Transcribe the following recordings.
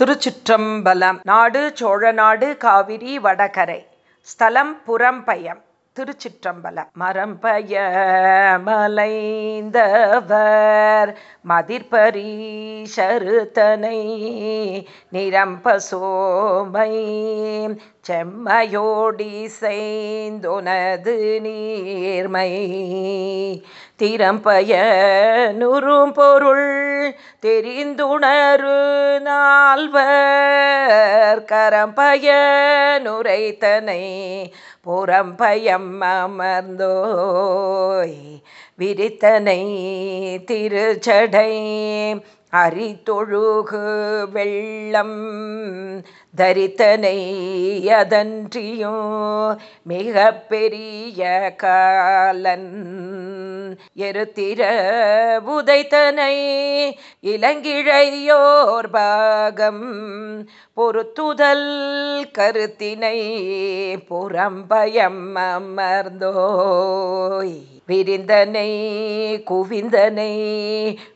திருச்சிற்றம்பலம் நாடு சோழநாடு காவிரி வடகரை ஸ்தலம் புறம்பயம். திருச்சிற்றம்பலம் மரம்பய மலைந்தவர் மதிர்பரீஷருத்தனை நிரம்பசோமை செம்மையோடி செய்தொனது நீர்மை திறம்பய நுறும் பொருள் தெரிந்துணரு நால்வர் கரம்பய நுரைத்தனை புறம்பயம் அமர்ந்தோய் விரித்தனை திருச்சடை. அரித்தொழுகு வெள்ளம் தரித்தனை அதன்றியும் மிக பெரிய காலன் எருத்திர புதைத்தனை இளங்கிழையோர் பாகம் பொறுத்துதல் கருத்தினை புறம்பயம் அமர்ந்தோய் விரிந்தனை குவிந்தனை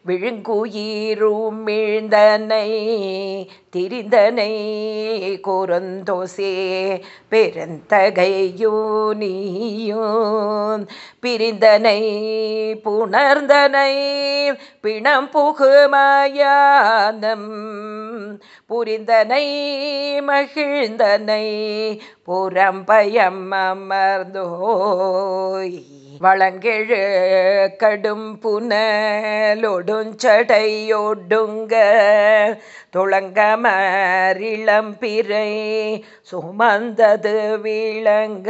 விழுங்குயிர் பெருமிழ்ந்தனை திரிந்தனை குறுந்தோசே. பெருந்தகையோ நீயும் பிரிந்தனை புணர்ந்தனை பிணம் புகுமயானம். புரிந்தனை மகிழ்ந்தனை புறம்பயம் அமர்ந்தோய். வளங்கெழு கடும் புனலொடுஞ்சடையொடுங்க. துளங்கமரிளம் சுமந்தது விளங்க.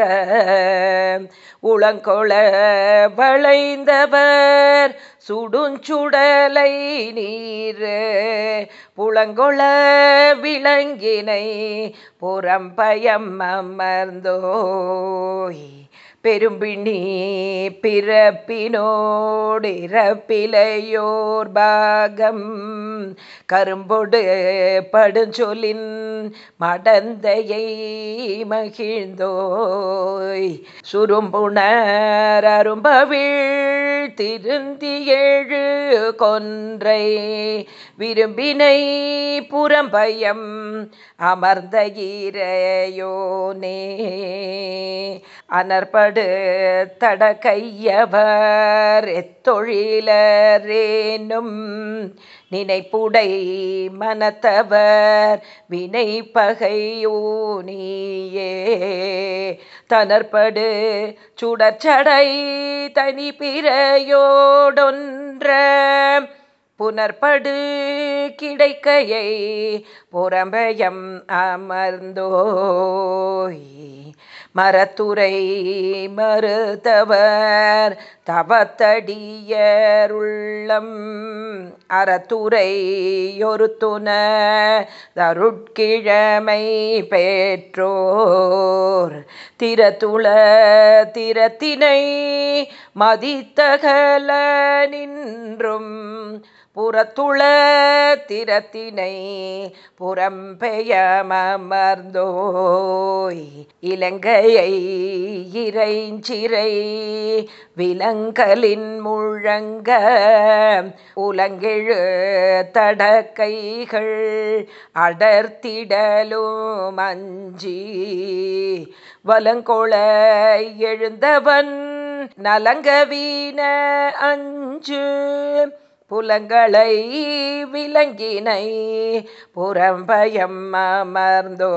உளங்கொள வளைந்தவர் சுடுஞ்சுடலை நீர். புலங்கொள விளங்கினை புறம்பயம் அமர்ந்தோய். பெரும்பிணி பிறப்பினோடிறப்பிலையோர் பாகம். கரும்பொடு படுஞ்சொலின் மடந்தையை மகிழ்ந்தோய். சுரும்புணர் அரும்பவிழ் திருந்தி ஏழு கொன்றை விரும்பினை புறம்பயம் அமர்ந்த ஈரையோனே அனற்படு தடக்கையவர் எத்தொழிலரேனும் நினைப்புடை மனத்தவர் வினை பகையோனியே தனற்படு சுடற்சடை தனி பிறையோடொன்ற. புனற்படு கிடைக்கையை புறம்பயம் அமர்ந்தோய். மரத்துரை மறுத்தவர் தவத்தடியருள்ளம் அறத்துரையொருத்துன தருட்கிழமை பெற்றோர் திறத்துள திறத்தினை மதித்தகல நின்றும். புறத்துள திறத்தினை புறம்பெயமர்ந்தோய் இலங்கையை இறைஞ்சிறை விலங்கலின் முழங்க உலங்கிழு தடக்கைகள் அடர்த்திடலும் மஞ்சி வலங்கொள எழுந்தவன் நலங்கவீன அஞ்சு புலங்களை விலங்கினை புறம்பயம் அமர்ந்தோ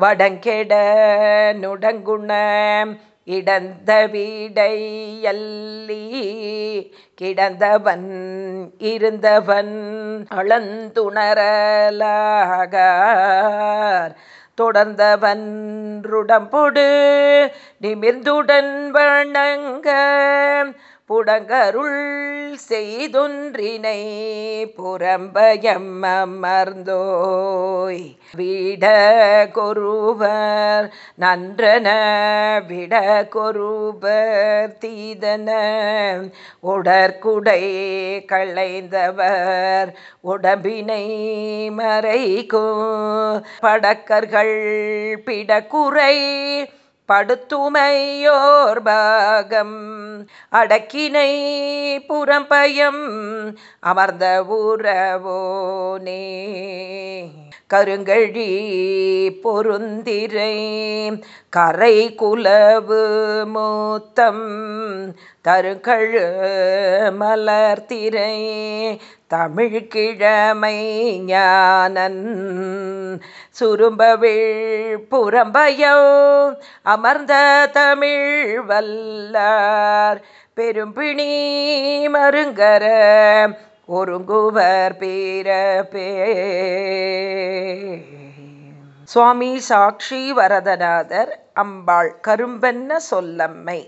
வடங்கெட நுடங்குண இடந்த வீடை வீடையல்லி கிடந்தவன் இருந்தவன் அளந்துணரலாகார். தொடர்ந்தவன் ருடம்பொடு நிமிர்ந்துடன் வணங்க புடங்கருள் செய்தொன்றினை புறம்பயம் அமர்ந்தோய் விட கொருவர் நன்றன விட கொருவர் தீதன. உடற்குடை களைந்தவர் உடம்பினை மறைக்கும். படக்கர்கள் பிடக்குறை படுத்துமையோர் பாகம். அடக்கினை புறம்பயம் அமர்ந்த உறவோனே. கருங்கழி பொருந்திரை கரை குலவு மூத்தம் தருகழு மலர்த்திரை தமிழ்கிழமை ஞானன் சுரும்பவிழ் புறம்பயோ அமர்ந்த தமிழ் வல்லார் பெரும்பிணி மருங்கர ஒருங்குவர் பேரப்பே சுவாமி சாட்சி வரதநாதர் அம்பாள் கரும்பென்ன சொல்லம்மை.